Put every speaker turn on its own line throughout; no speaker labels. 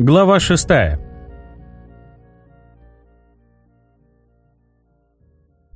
Глава 6.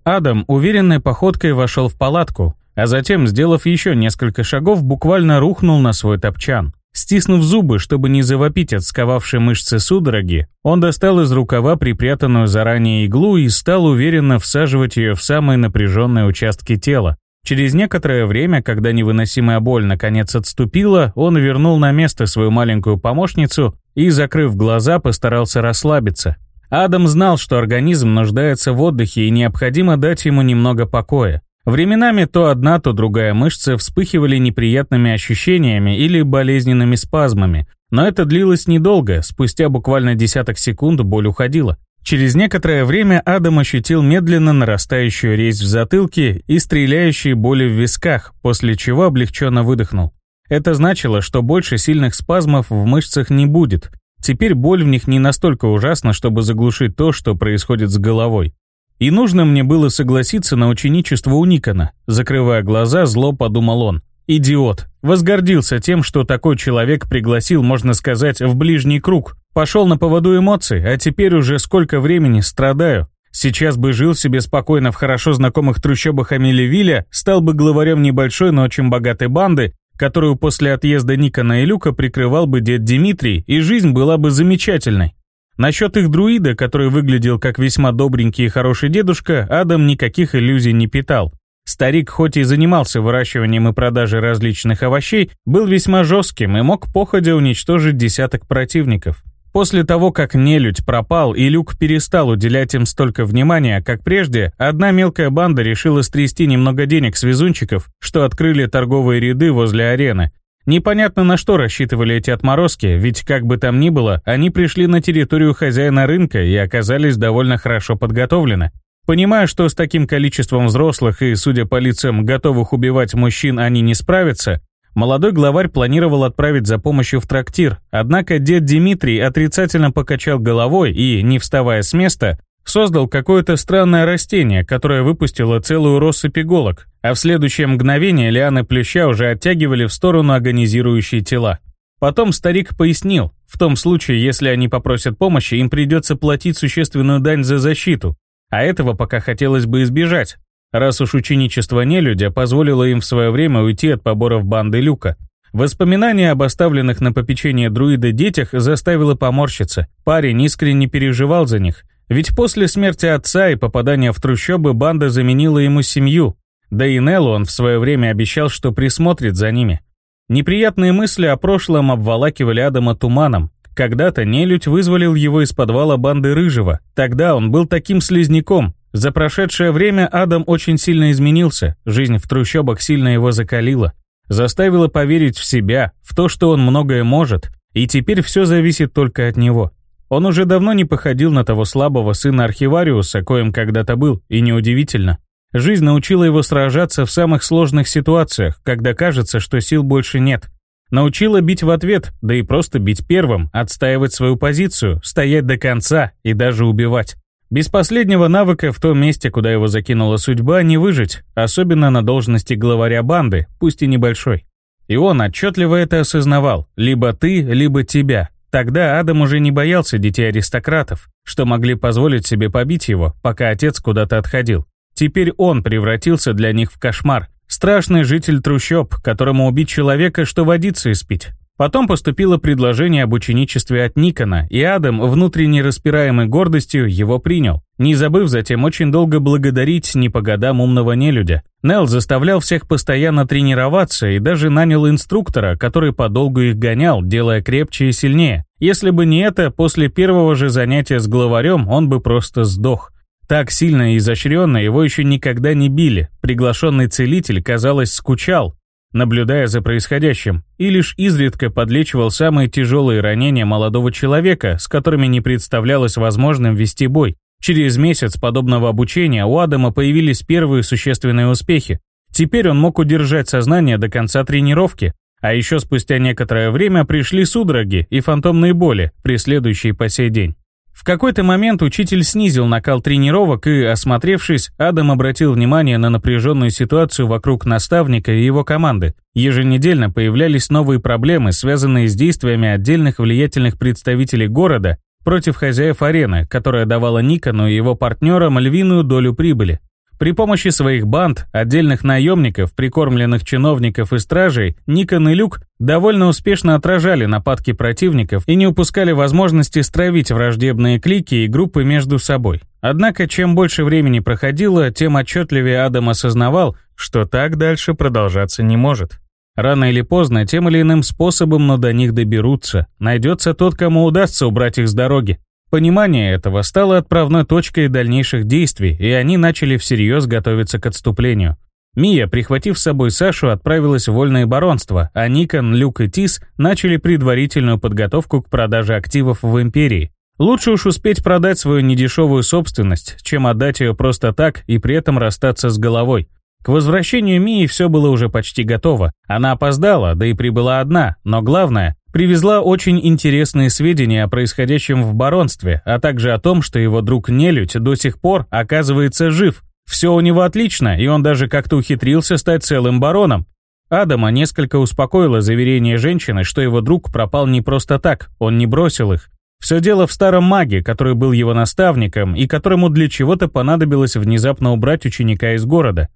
Адам уверенной походкой вошел в палатку, а затем, сделав еще несколько шагов, буквально рухнул на свой топчан. Стиснув зубы, чтобы не завопить от сковавшей мышцы судороги, он достал из рукава припрятанную заранее иглу и стал уверенно всаживать ее в самые напряженные участки тела. Через некоторое время, когда невыносимая боль наконец отступила, он вернул на место свою маленькую помощницу и, закрыв глаза, постарался расслабиться. Адам знал, что организм нуждается в отдыхе и необходимо дать ему немного покоя. Временами то одна, то другая мышца вспыхивали неприятными ощущениями или болезненными спазмами, но это длилось недолго, спустя буквально десяток секунд боль уходила. Через некоторое время Адам ощутил медленно нарастающую резь в затылке и стреляющие боли в висках, после чего облегченно выдохнул. Это значило, что больше сильных спазмов в мышцах не будет, Теперь боль в них не настолько ужасна, чтобы заглушить то, что происходит с головой. И нужно мне было согласиться на ученичество у Никона. Закрывая глаза, зло подумал он. Идиот. Возгордился тем, что такой человек пригласил, можно сказать, в ближний круг. Пошел на поводу эмоций, а теперь уже сколько времени страдаю. Сейчас бы жил себе спокойно в хорошо знакомых трущобах Амелевиля, стал бы главарем небольшой, но очень богатой банды которую после отъезда Никона и Люка прикрывал бы дед Дмитрий, и жизнь была бы замечательной. Насчет их друида, который выглядел как весьма добренький и хороший дедушка, Адам никаких иллюзий не питал. Старик, хоть и занимался выращиванием и продажей различных овощей, был весьма жестким и мог походя уничтожить десяток противников. После того, как нелюдь пропал и Люк перестал уделять им столько внимания, как прежде, одна мелкая банда решила стрясти немного денег с везунчиков, что открыли торговые ряды возле арены. Непонятно на что рассчитывали эти отморозки, ведь как бы там ни было, они пришли на территорию хозяина рынка и оказались довольно хорошо подготовлены. Понимая, что с таким количеством взрослых и, судя по лицам, готовых убивать мужчин они не справятся, Молодой главарь планировал отправить за помощью в трактир, однако дед Дмитрий отрицательно покачал головой и, не вставая с места, создал какое-то странное растение, которое выпустило целую россыпь иголок, а в следующее мгновение лианы плюща уже оттягивали в сторону агонизирующие тела. Потом старик пояснил, в том случае, если они попросят помощи, им придется платить существенную дань за защиту, а этого пока хотелось бы избежать, раз уж ученичество нелюдя позволило им в свое время уйти от поборов банды Люка. Воспоминание об оставленных на попечение друида детях заставило поморщиться. Парень искренне переживал за них. Ведь после смерти отца и попадания в трущобы банда заменила ему семью. Да и Неллу он в свое время обещал, что присмотрит за ними. Неприятные мысли о прошлом обволакивали Адама туманом. Когда-то нелюдь вызволил его из подвала банды Рыжего. Тогда он был таким слизняком, за прошедшее время Адам очень сильно изменился, жизнь в трущобах сильно его закалила, заставила поверить в себя, в то, что он многое может, и теперь все зависит только от него. Он уже давно не походил на того слабого сына архивариуса, коим когда-то был, и неудивительно. Жизнь научила его сражаться в самых сложных ситуациях, когда кажется, что сил больше нет. Научила бить в ответ, да и просто бить первым, отстаивать свою позицию, стоять до конца и даже убивать. Без последнего навыка в том месте, куда его закинула судьба, не выжить, особенно на должности главаря банды, пусть и небольшой. И он отчетливо это осознавал, либо ты, либо тебя. Тогда Адам уже не боялся детей аристократов, что могли позволить себе побить его, пока отец куда-то отходил. Теперь он превратился для них в кошмар. Страшный житель трущоб, которому убить человека, что водиться и спить. Потом поступило предложение об ученичестве от Никона, и Адам, внутренне распираемый гордостью, его принял, не забыв затем очень долго благодарить не по годам умного нелюдя. Нелл заставлял всех постоянно тренироваться и даже нанял инструктора, который подолгу их гонял, делая крепче и сильнее. Если бы не это, после первого же занятия с главарем он бы просто сдох. Так сильно и изощренно его еще никогда не били. Приглашенный целитель, казалось, скучал, наблюдая за происходящим, и лишь изредка подлечивал самые тяжелые ранения молодого человека, с которыми не представлялось возможным вести бой. Через месяц подобного обучения у Адама появились первые существенные успехи. Теперь он мог удержать сознание до конца тренировки, а еще спустя некоторое время пришли судороги и фантомные боли, преследующие по сей день. В какой-то момент учитель снизил накал тренировок и, осмотревшись, Адам обратил внимание на напряженную ситуацию вокруг наставника и его команды. Еженедельно появлялись новые проблемы, связанные с действиями отдельных влиятельных представителей города против хозяев арены, которая давала Никону и его партнерам львиную долю прибыли. При помощи своих банд, отдельных наемников, прикормленных чиновников и стражей, Никон и Люк довольно успешно отражали нападки противников и не упускали возможности стравить враждебные клики и группы между собой. Однако, чем больше времени проходило, тем отчетливее Адам осознавал, что так дальше продолжаться не может. Рано или поздно, тем или иным способом, но до них доберутся. Найдется тот, кому удастся убрать их с дороги. Понимание этого стало отправной точкой дальнейших действий, и они начали всерьез готовиться к отступлению. Мия, прихватив с собой Сашу, отправилась в вольное баронство, а Никон, Люк и Тис начали предварительную подготовку к продаже активов в Империи. Лучше уж успеть продать свою недешевую собственность, чем отдать ее просто так и при этом расстаться с головой. К возвращению Мии все было уже почти готово. Она опоздала, да и прибыла одна, но главное, привезла очень интересные сведения о происходящем в баронстве, а также о том, что его друг Нелюдь до сих пор оказывается жив. Все у него отлично, и он даже как-то ухитрился стать целым бароном. Адама несколько успокоило заверение женщины, что его друг пропал не просто так, он не бросил их. Все дело в старом маге, который был его наставником и которому для чего-то понадобилось внезапно убрать ученика из города.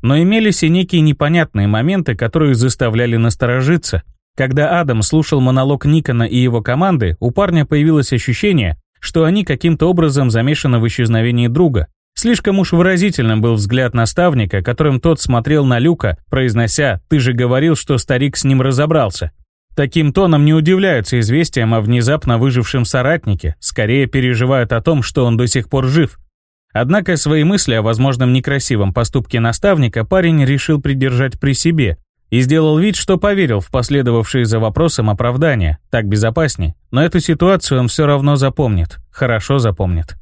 Но имелись и некие непонятные моменты, которые заставляли насторожиться. Когда Адам слушал монолог Никона и его команды, у парня появилось ощущение, что они каким-то образом замешаны в исчезновении друга. Слишком уж выразительным был взгляд наставника, которым тот смотрел на Люка, произнося «ты же говорил, что старик с ним разобрался». Таким тоном не удивляются известиям о внезапно выжившем соратнике, скорее переживают о том, что он до сих пор жив. Однако свои мысли о возможном некрасивом поступке наставника парень решил придержать при себе, и сделал вид, что поверил в последовавшие за вопросом оправдания, так безопаснее, но эту ситуацию он все равно запомнит, хорошо запомнит.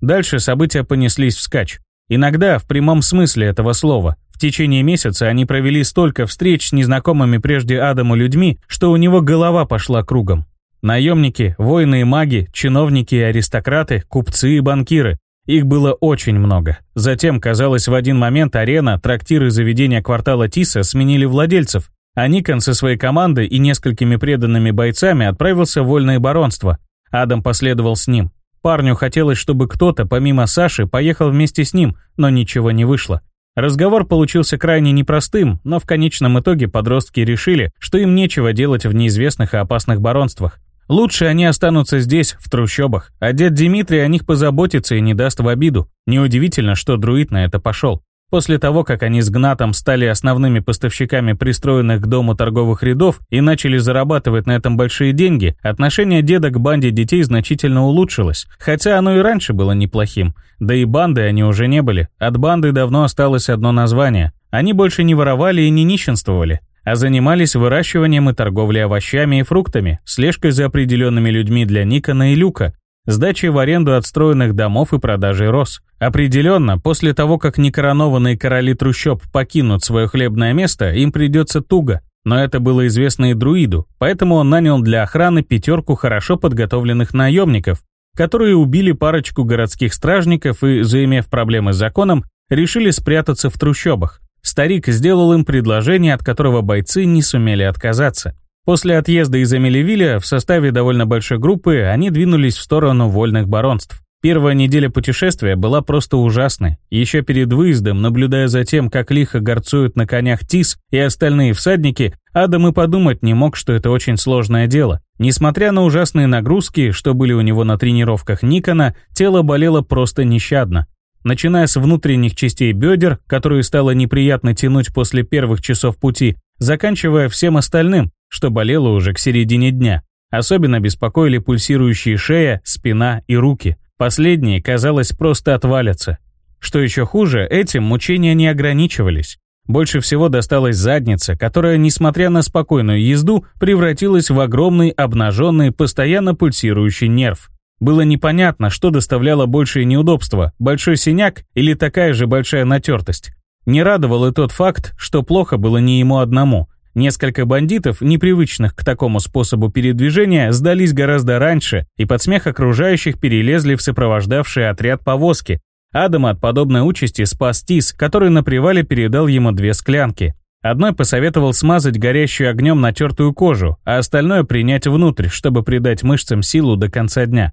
Дальше события понеслись вскачь. Иногда в прямом смысле этого слова. В течение месяца они провели столько встреч с незнакомыми прежде Адаму людьми, что у него голова пошла кругом. Наемники, воины и маги, чиновники и аристократы, купцы и банкиры, их было очень много. Затем, казалось, в один момент арена, трактиры заведения квартала Тиса сменили владельцев, а Никон со своей командой и несколькими преданными бойцами отправился в вольное баронство. Адам последовал с ним. Парню хотелось, чтобы кто-то, помимо Саши, поехал вместе с ним, но ничего не вышло. Разговор получился крайне непростым, но в конечном итоге подростки решили, что им нечего делать в неизвестных и опасных баронствах. Лучше они останутся здесь, в трущобах, а дед Дмитрий о них позаботится и не даст в обиду. Неудивительно, что друид на это пошел. После того, как они с Гнатом стали основными поставщиками пристроенных к дому торговых рядов и начали зарабатывать на этом большие деньги, отношение деда к банде детей значительно улучшилось, хотя оно и раньше было неплохим. Да и банды они уже не были, от банды давно осталось одно название. Они больше не воровали и не нищенствовали, а занимались выращиванием и торговлей овощами и фруктами, слежкой за определенными людьми для Никона и Люка, сдачей в аренду отстроенных домов и продажей роз. Определенно, после того, как некоронованные короли трущоб покинут свое хлебное место, им придется туго. Но это было известно и друиду, поэтому он нанял для охраны пятерку хорошо подготовленных наемников, которые убили парочку городских стражников и, заимев проблемы с законом, решили спрятаться в трущобах. Старик сделал им предложение, от которого бойцы не сумели отказаться. После отъезда из Эмилевиля в составе довольно большой группы они двинулись в сторону вольных баронств. Первая неделя путешествия была просто ужасной. Еще перед выездом, наблюдая за тем, как лихо горцуют на конях Тис и остальные всадники, Адам и подумать не мог, что это очень сложное дело. Несмотря на ужасные нагрузки, что были у него на тренировках Никона, тело болело просто нещадно начиная с внутренних частей бедер, которые стало неприятно тянуть после первых часов пути, заканчивая всем остальным, что болело уже к середине дня. Особенно беспокоили пульсирующие шея, спина и руки. Последние, казалось, просто отвалятся. Что еще хуже, этим мучения не ограничивались. Больше всего досталась задница, которая, несмотря на спокойную езду, превратилась в огромный, обнаженный, постоянно пульсирующий нерв. Было непонятно, что доставляло большее неудобство, большой синяк или такая же большая натертость. Не радовал и тот факт, что плохо было не ему одному. Несколько бандитов, непривычных к такому способу передвижения, сдались гораздо раньше и под смех окружающих перелезли в сопровождавший отряд повозки. Адама от подобной участи спас Тис, который на привале передал ему две склянки. Одной посоветовал смазать горящую огнем натертую кожу, а остальное принять внутрь, чтобы придать мышцам силу до конца дня.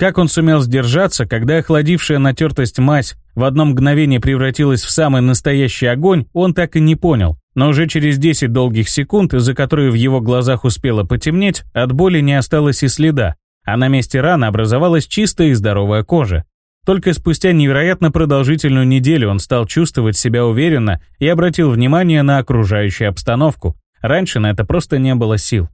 Как он сумел сдержаться, когда охладившая натертость мазь в одно мгновение превратилась в самый настоящий огонь, он так и не понял. Но уже через 10 долгих секунд, за которые в его глазах успело потемнеть, от боли не осталось и следа, а на месте раны образовалась чистая и здоровая кожа. Только спустя невероятно продолжительную неделю он стал чувствовать себя уверенно и обратил внимание на окружающую обстановку. Раньше на это просто не было сил.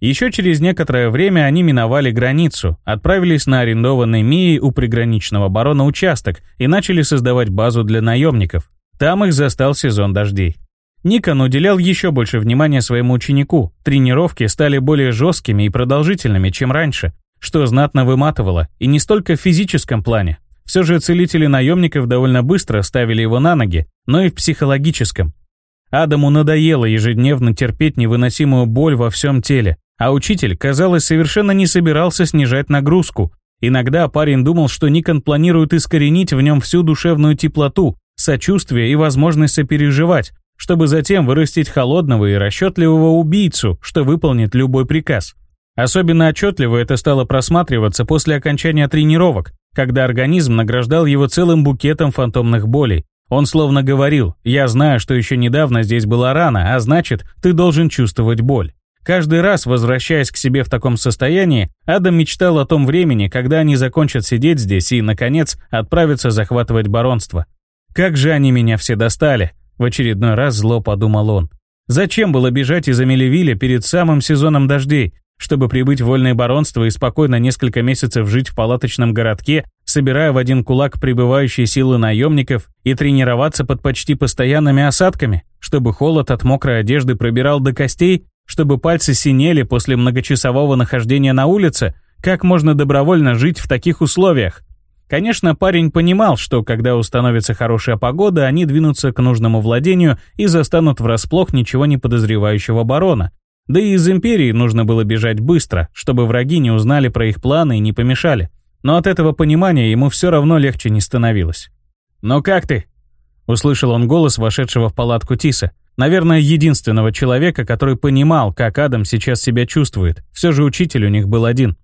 Еще через некоторое время они миновали границу, отправились на арендованный Мией у приграничного барона участок и начали создавать базу для наемников. Там их застал сезон дождей. Никон уделял еще больше внимания своему ученику. Тренировки стали более жесткими и продолжительными, чем раньше, что знатно выматывало, и не столько в физическом плане. Все же целители наемников довольно быстро ставили его на ноги, но и в психологическом. Адаму надоело ежедневно терпеть невыносимую боль во всем теле, а учитель, казалось, совершенно не собирался снижать нагрузку. Иногда парень думал, что Никон планирует искоренить в нем всю душевную теплоту, сочувствие и возможность сопереживать, чтобы затем вырастить холодного и расчетливого убийцу, что выполнит любой приказ. Особенно отчетливо это стало просматриваться после окончания тренировок, когда организм награждал его целым букетом фантомных болей. Он словно говорил «Я знаю, что еще недавно здесь была рана, а значит, ты должен чувствовать боль». Каждый раз, возвращаясь к себе в таком состоянии, Адам мечтал о том времени, когда они закончат сидеть здесь и, наконец, отправятся захватывать баронство. «Как же они меня все достали!» — в очередной раз зло подумал он. «Зачем было бежать из Амелевиля перед самым сезоном дождей, чтобы прибыть в вольное баронство и спокойно несколько месяцев жить в палаточном городке, собирая в один кулак прибывающие силы наемников и тренироваться под почти постоянными осадками, чтобы холод от мокрой одежды пробирал до костей, чтобы пальцы синели после многочасового нахождения на улице, как можно добровольно жить в таких условиях? Конечно, парень понимал, что когда установится хорошая погода, они двинутся к нужному владению и застанут врасплох ничего не подозревающего барона. Да и из Империи нужно было бежать быстро, чтобы враги не узнали про их планы и не помешали. Но от этого понимания ему все равно легче не становилось. «Ну как ты?» Услышал он голос вошедшего в палатку Тиса. Наверное, единственного человека, который понимал, как Адам сейчас себя чувствует. Все же учитель у них был один.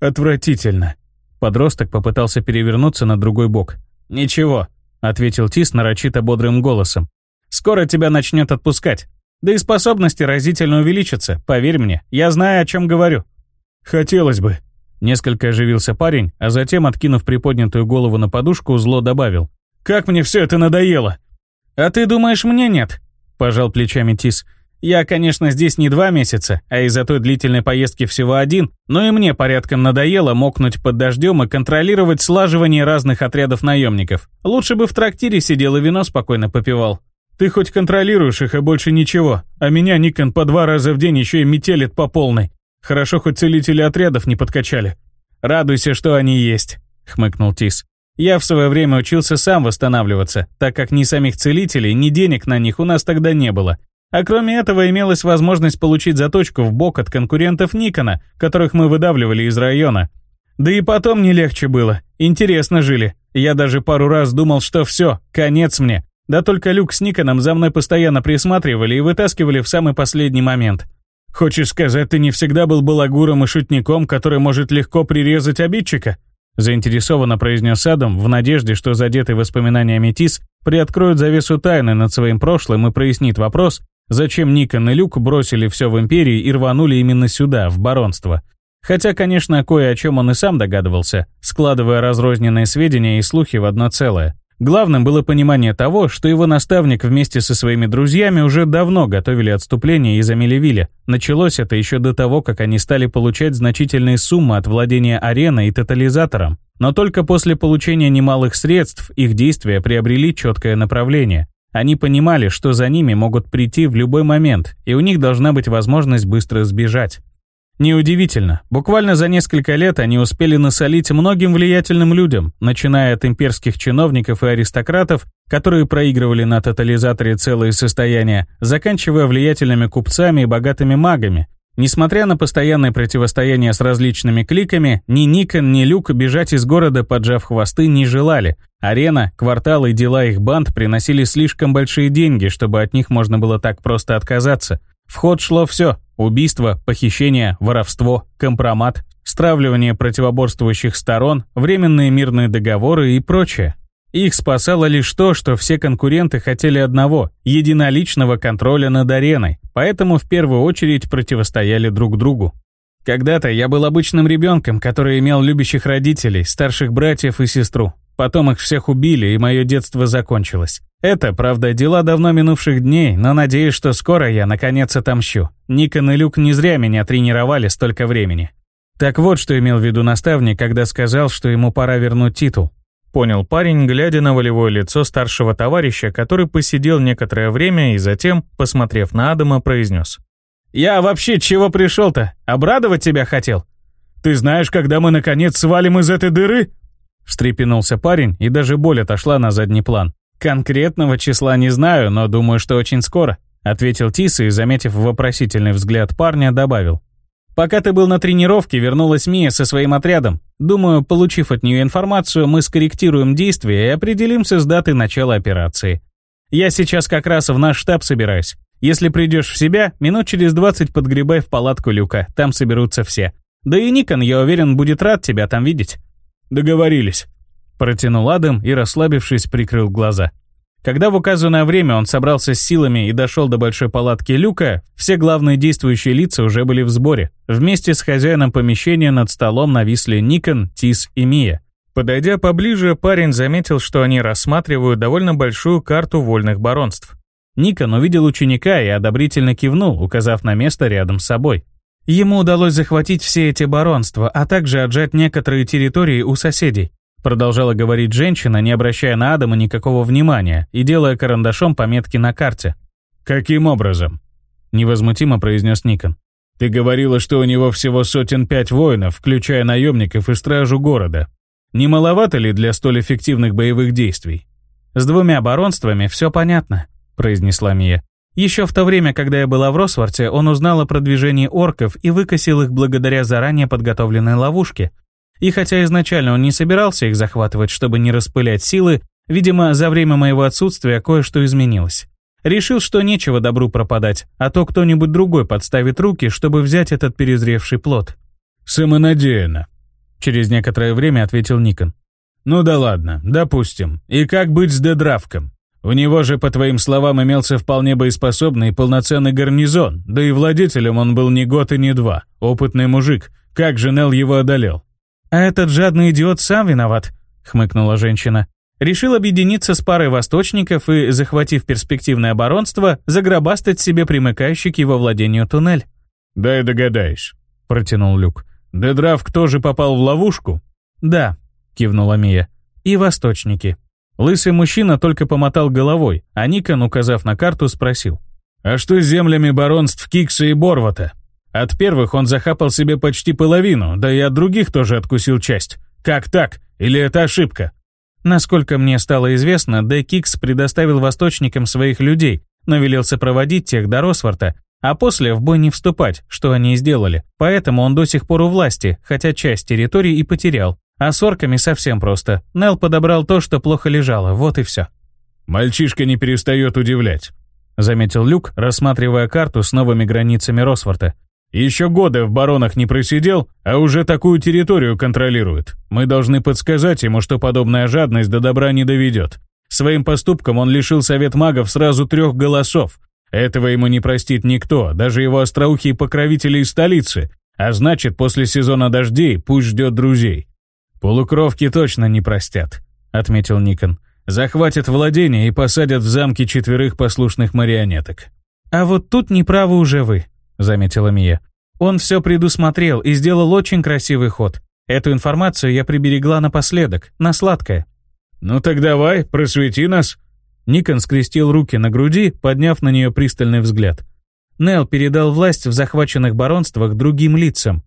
«Отвратительно». Подросток попытался перевернуться на другой бок. «Ничего», — ответил Тис нарочито бодрым голосом. «Скоро тебя начнет отпускать. Да и способности разительно увеличатся, поверь мне. Я знаю, о чем говорю». «Хотелось бы». Несколько оживился парень, а затем, откинув приподнятую голову на подушку, зло добавил. «Как мне все это надоело!» «А ты думаешь, мне нет?» — пожал плечами Тис. «Я, конечно, здесь не два месяца, а из-за той длительной поездки всего один, но и мне порядком надоело мокнуть под дождем и контролировать слаживание разных отрядов наемников. Лучше бы в трактире сидел и вино спокойно попивал». «Ты хоть контролируешь их, и больше ничего, а меня Никон по два раза в день еще и метелит по полной. Хорошо, хоть целители отрядов не подкачали». «Радуйся, что они есть», — хмыкнул Тис. Я в свое время учился сам восстанавливаться, так как ни самих целителей, ни денег на них у нас тогда не было. А кроме этого имелась возможность получить заточку в бок от конкурентов Никона, которых мы выдавливали из района. Да и потом не легче было. Интересно жили. Я даже пару раз думал, что все, конец мне. Да только Люк с Никоном за мной постоянно присматривали и вытаскивали в самый последний момент. Хочешь сказать, ты не всегда был балагуром и шутником, который может легко прирезать обидчика? Заинтересованно произнес Адам в надежде, что задетый воспоминаниями Тис приоткроет завесу тайны над своим прошлым и прояснит вопрос, зачем Никон и Люк бросили все в Империи и рванули именно сюда, в баронство. Хотя, конечно, кое о чем он и сам догадывался, складывая разрозненные сведения и слухи в одно целое. Главным было понимание того, что его наставник вместе со своими друзьями уже давно готовили отступление из Амелевиля. Началось это еще до того, как они стали получать значительные суммы от владения ареной и тотализатором. Но только после получения немалых средств их действия приобрели четкое направление. Они понимали, что за ними могут прийти в любой момент, и у них должна быть возможность быстро сбежать. Неудивительно, буквально за несколько лет они успели насолить многим влиятельным людям, начиная от имперских чиновников и аристократов, которые проигрывали на тотализаторе целые состояния, заканчивая влиятельными купцами и богатыми магами. Несмотря на постоянное противостояние с различными кликами, ни Никон, ни Люк бежать из города, поджав хвосты, не желали. Арена, кварталы и дела их банд приносили слишком большие деньги, чтобы от них можно было так просто отказаться. В ход шло все – убийство, похищение, воровство, компромат, стравливание противоборствующих сторон, временные мирные договоры и прочее. Их спасало лишь то, что все конкуренты хотели одного – единоличного контроля над ареной, поэтому в первую очередь противостояли друг другу. Когда-то я был обычным ребенком, который имел любящих родителей, старших братьев и сестру. Потом их всех убили, и мое детство закончилось. Это, правда, дела давно минувших дней, но надеюсь, что скоро я наконец отомщу. Никон и Люк не зря меня тренировали столько времени. Так вот, что имел в виду наставник, когда сказал, что ему пора вернуть титул. Понял парень, глядя на волевое лицо старшего товарища, который посидел некоторое время и затем, посмотрев на Адама, произнес. «Я вообще чего пришел-то? Обрадовать тебя хотел? Ты знаешь, когда мы наконец свалим из этой дыры?» Встрепенулся парень, и даже боль отошла на задний план. «Конкретного числа не знаю, но думаю, что очень скоро», ответил Тис и, заметив вопросительный взгляд парня, добавил. «Пока ты был на тренировке, вернулась Мия со своим отрядом. Думаю, получив от нее информацию, мы скорректируем действия и определимся с датой начала операции. Я сейчас как раз в наш штаб собираюсь. Если придешь в себя, минут через 20 подгребай в палатку Люка, там соберутся все. Да и Никон, я уверен, будет рад тебя там видеть». «Договорились», — протянул Адам и, расслабившись, прикрыл глаза. Когда в указанное время он собрался с силами и дошел до большой палатки Люка, все главные действующие лица уже были в сборе. Вместе с хозяином помещения над столом нависли Никон, Тис и Мия. Подойдя поближе, парень заметил, что они рассматривают довольно большую карту вольных баронств. Никон увидел ученика и одобрительно кивнул, указав на место рядом с собой. Ему удалось захватить все эти баронства, а также отжать некоторые территории у соседей. Продолжала говорить женщина, не обращая на Адама никакого внимания и делая карандашом пометки на карте. «Каким образом?» — невозмутимо произнес Никон. «Ты говорила, что у него всего сотен пять воинов, включая наемников и стражу города. Не маловато ли для столь эффективных боевых действий?» «С двумя баронствами все понятно», — произнесла Мия. Еще в то время, когда я была в Росварте, он узнал о продвижении орков и выкосил их благодаря заранее подготовленной ловушке. И хотя изначально он не собирался их захватывать, чтобы не распылять силы, видимо, за время моего отсутствия кое-что изменилось. Решил, что нечего добру пропадать, а то кто-нибудь другой подставит руки, чтобы взять этот перезревший плод. «Самонадеянно», — через некоторое время ответил Никон. «Ну да ладно, допустим. И как быть с Дедравком? У него же, по твоим словам, имелся вполне боеспособный и полноценный гарнизон, да и владетелем он был не год и не два. Опытный мужик. Как же Нел его одолел? «А этот жадный идиот сам виноват», — хмыкнула женщина. Решил объединиться с парой восточников и, захватив перспективное оборонство, загробастать себе примыкающий к его владению туннель.
«Дай догадаюсь», — протянул Люк. «Дедравк тоже попал в ловушку?»
«Да», — кивнула Мия. «И восточники». Лысый мужчина только помотал головой, а Никон, указав на карту, спросил.
«А что с землями баронств Кикса и Борвата? От первых он захапал себе почти половину, да и от других тоже откусил часть. Как так? Или это ошибка?»
Насколько мне стало известно, Дэ Кикс предоставил восточникам своих людей, но велел сопроводить тех до Росфорта, а после в бой не вступать, что они и сделали. Поэтому он до сих пор у власти, хотя часть территории и потерял. А с орками совсем просто. Нел подобрал то, что плохо лежало, вот и все.
«Мальчишка не перестает удивлять», — заметил Люк, рассматривая карту с новыми границами Росфорта. «Еще годы в баронах не просидел, а уже такую территорию контролирует. Мы должны подсказать ему, что подобная жадность до добра не доведет. Своим поступком он лишил Совет магов сразу трех голосов. Этого ему не простит никто, даже его остроухие покровители из столицы. А значит, после сезона дождей пусть ждет друзей. «Полукровки точно не простят», — отметил Никон. «Захватят владение и посадят в замке четверых послушных марионеток».
«А вот тут неправы уже вы», — заметила Мия. «Он все предусмотрел и сделал очень красивый ход. Эту информацию я приберегла напоследок, на сладкое».
«Ну так давай, просвети нас».
Никон скрестил руки на груди, подняв на нее пристальный взгляд. Нел передал власть в захваченных баронствах другим лицам.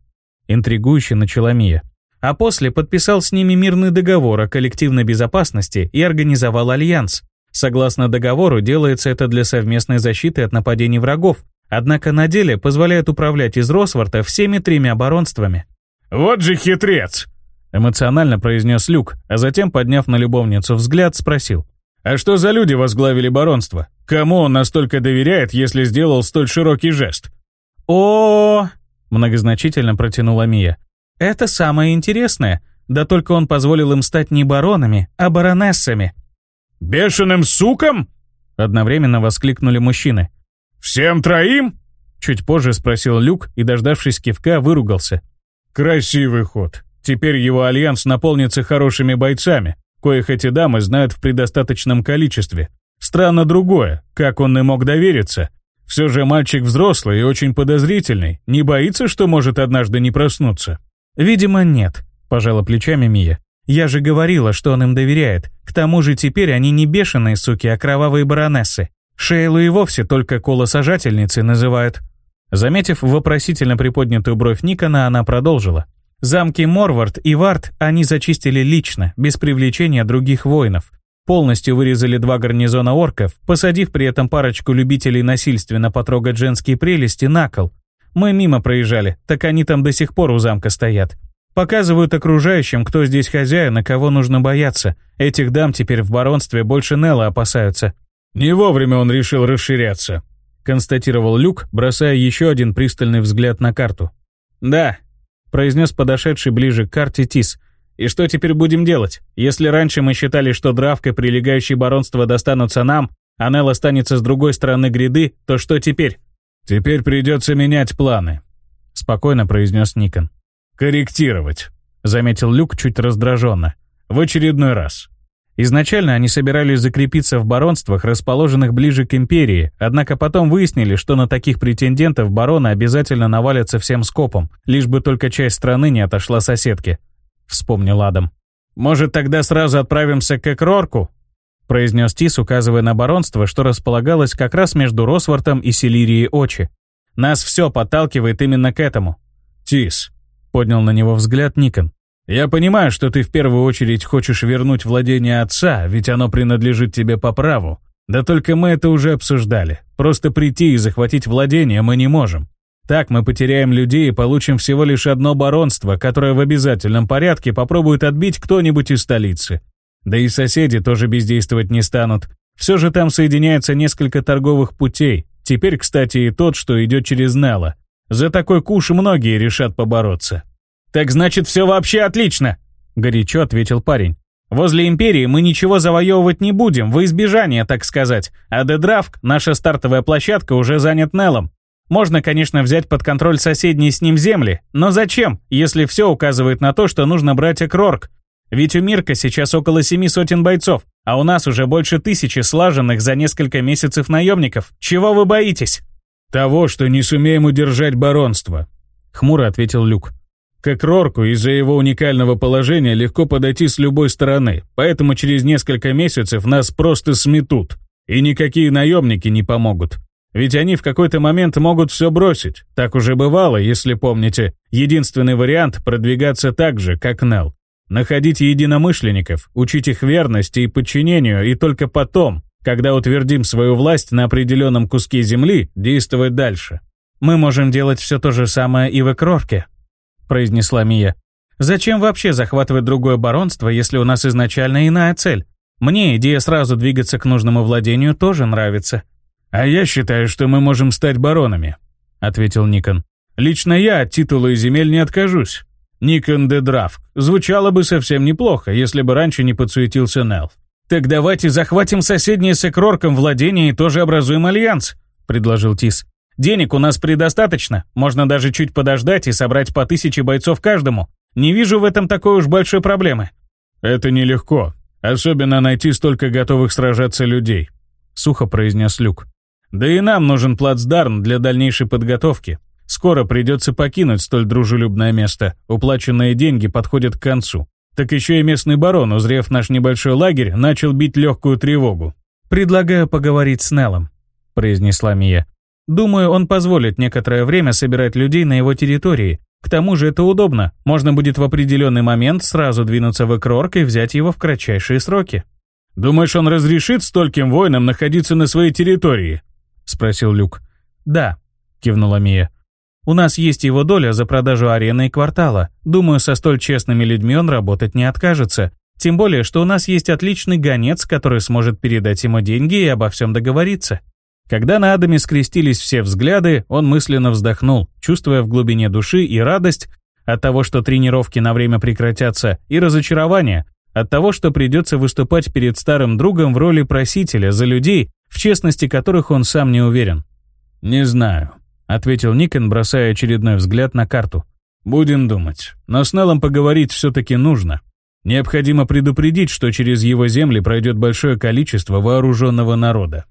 Интригующе начала Мия. А после подписал с ними мирный договор о коллективной безопасности и организовал альянс. Согласно договору, делается это для совместной защиты от нападений врагов, однако на деле позволяет управлять из Росворта всеми тремя баронствами.
«Вот же хитрец!»
Эмоционально произнес Люк, а затем, подняв на любовницу взгляд, спросил.
«А что за люди возглавили баронство? Кому он настолько доверяет, если сделал столь широкий жест?»
о, -о, -о многозначительно протянула Мия. «Это самое интересное. Да только он позволил им стать не баронами, а баронессами».
«Бешеным суком?»
Одновременно воскликнули мужчины.
«Всем троим?»
Чуть позже спросил Люк и, дождавшись кивка, выругался.
«Красивый ход. Теперь его альянс наполнится хорошими бойцами, коих эти дамы знают в предостаточном количестве. Странно другое, как он и мог довериться. Все же мальчик взрослый и очень подозрительный, не боится, что может однажды не проснуться?
Видимо, нет, пожала плечами Мия. Я же говорила, что он им доверяет. К тому же теперь они не бешеные суки, а кровавые баронессы. Шейлу и вовсе только колосажательницей называют. Заметив вопросительно приподнятую бровь Никона, она продолжила. Замки Морвард и Вард они зачистили лично, без привлечения других воинов. Полностью вырезали два гарнизона орков, посадив при этом парочку любителей насильственно потрогать женские прелести на кол. Мы мимо проезжали, так они там до сих пор у замка стоят. Показывают окружающим, кто здесь хозяин и кого нужно бояться. Этих дам теперь в баронстве больше Нелла опасаются.
«Не вовремя он решил расширяться», — констатировал Люк, бросая еще один пристальный взгляд на карту.
«Да, произнес подошедший ближе к карте Тис. «И что теперь будем делать? Если раньше мы считали, что Дравка и прилегающие баронства достанутся нам, а Нелл останется с другой стороны гряды, то что теперь?»
«Теперь придется менять планы», — спокойно произнес Никон. «Корректировать», — заметил Люк чуть раздраженно. «В очередной раз.
Изначально они собирались закрепиться в баронствах, расположенных ближе к империи, однако потом выяснили, что на таких претендентов бароны обязательно навалятся всем скопом, лишь бы только часть страны не отошла соседке. Вспомнил Адам. «Может, тогда сразу отправимся к Экрорку?» произнес Тис, указывая на баронство, что располагалось как раз между Росвортом и Селирией Очи. «Нас все подталкивает именно к этому».
«Тис», — поднял на него взгляд Никон. Я понимаю, что ты в первую очередь хочешь вернуть владение отца, ведь оно принадлежит тебе по праву. Да только мы это уже обсуждали. Просто прийти и захватить владение мы не можем. Так мы потеряем людей и получим всего лишь одно баронство, которое в обязательном порядке попробует отбить кто-нибудь из столицы. Да и соседи тоже бездействовать не станут. Все же там соединяется несколько торговых путей. Теперь, кстати, и тот, что идет через Нелла. За такой куш многие решат побороться.
«Так значит, все вообще отлично!» — горячо ответил парень. «Возле Империи мы ничего завоевывать не будем, во избежание, так сказать, а Дедравк, наша стартовая площадка, уже занят Неллом. Можно, конечно, взять под контроль соседние с ним земли, но зачем, если все указывает на то, что нужно брать Экрорк? Ведь у Мирка сейчас около семи сотен бойцов, а у нас уже больше тысячи слаженных за несколько месяцев наемников. Чего вы боитесь?»
«Того, что не сумеем удержать баронство», — хмуро ответил Люк. Как Рорку из-за его уникального положения легко подойти с любой стороны, поэтому через несколько месяцев нас просто сметут. И никакие наемники не помогут. Ведь они в какой-то момент могут все бросить. Так уже бывало, если помните. Единственный вариант – продвигаться так же, как Нел. Находить единомышленников, учить их верности и подчинению, и только потом, когда утвердим свою власть на определенном куске земли, действовать дальше.
Мы можем делать все то же самое и в Экрорке, произнесла Мия. «Зачем вообще захватывать другое баронство, если у нас изначально иная цель? Мне идея сразу двигаться к нужному владению тоже нравится».
«А я считаю, что мы можем стать баронами», — ответил Никон. «Лично я от титула и земель не откажусь. Никон де Дравк. Звучало бы совсем неплохо, если бы раньше не подсуетился Нелл».
«Так давайте захватим соседние с Экрорком владения и тоже образуем альянс», — предложил Тис. Денег у нас предостаточно, можно даже чуть подождать и собрать по тысяче бойцов каждому. Не вижу в этом такой уж большой проблемы».
«Это нелегко, особенно найти столько готовых сражаться людей», — сухо произнес Люк. «Да и нам нужен плацдарм для дальнейшей подготовки. Скоро придется покинуть столь дружелюбное место, уплаченные деньги подходят к концу. Так еще и местный барон, узрев наш небольшой лагерь, начал бить легкую тревогу».
«Предлагаю поговорить с Неллом», — произнесла Мия. Думаю, он позволит некоторое время собирать людей на его территории. К тому же это удобно. Можно будет в определенный момент сразу двинуться в Экрорк и взять его в кратчайшие сроки.
«Думаешь, он разрешит стольким воинам находиться на своей территории?» — спросил Люк.
«Да», — кивнула Мия. «У нас есть его доля за продажу арены и квартала. Думаю, со столь честными людьми он работать не откажется. Тем более, что у нас есть отличный гонец, который сможет передать ему деньги и обо всем договориться». Когда на Адаме скрестились все взгляды, он мысленно вздохнул, чувствуя в глубине души и радость от того, что тренировки на время прекратятся, и разочарование от того, что придется выступать перед старым другом в роли просителя за людей, в честности которых он сам не уверен.
«Не знаю», — ответил Никон, бросая очередной взгляд на карту. «Будем думать. Но с Неллом поговорить все-таки нужно. Необходимо предупредить, что через его земли пройдет большое количество вооруженного народа.